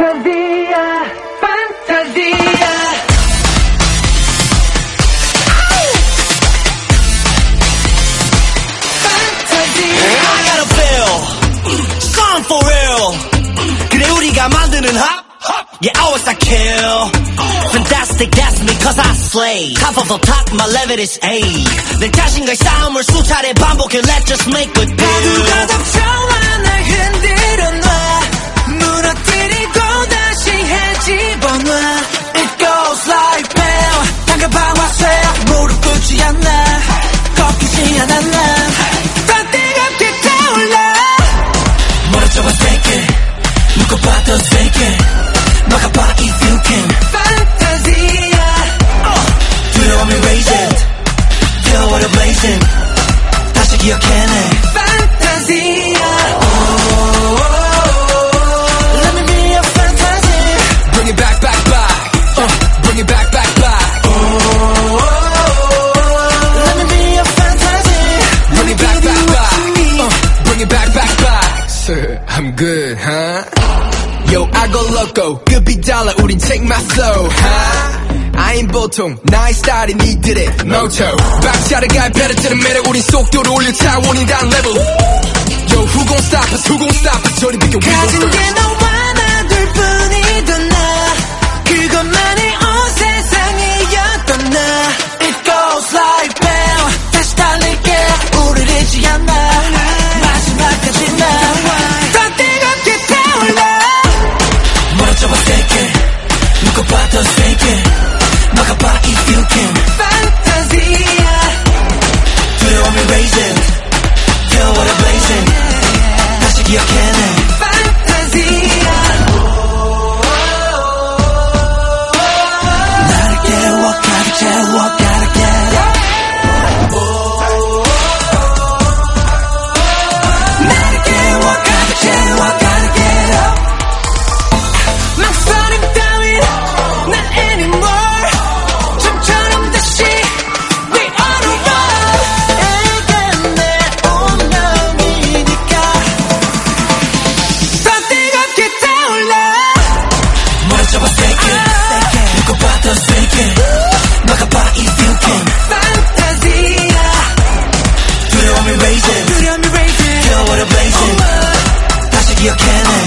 Fantasia, fantasia. Fantasia. I got a feel Gone for real 그래 우리가 만드는 hop Yeah, always I kill Fantastic, that's me cause I slay Top of the top, my level is A 내 자신과의 싸움을 수차례 반복해 Let's just make a deal 누가 덮쳐와 날 흔들 what I'm blazing 다시 기억해내 Fantasia Let me be your fantasy Bring it back, back, back. Uh, bring it back, back, back. Let me be your fantasy Bring it back, back, back. Uh, bring it back, back, back. Sir, I'm good, huh? Yo, I go loco. 급이 달라, 우린 take my flow, huh? Ain't 보통, 나의 스타일이 니들의 motto. 박자를 갈 better to the middle, 우린 속도를 올려 차원이 다른 level. Yo, who gon' stop us? Who gon' stop us? 저리 비켜, we gon' Yeah. 묶어봐도 fake it 막아봐 if you can Fantasia 두려움이 raising 두려움이 raising Feel what I'm blazing 다시 기억해내 Fantasia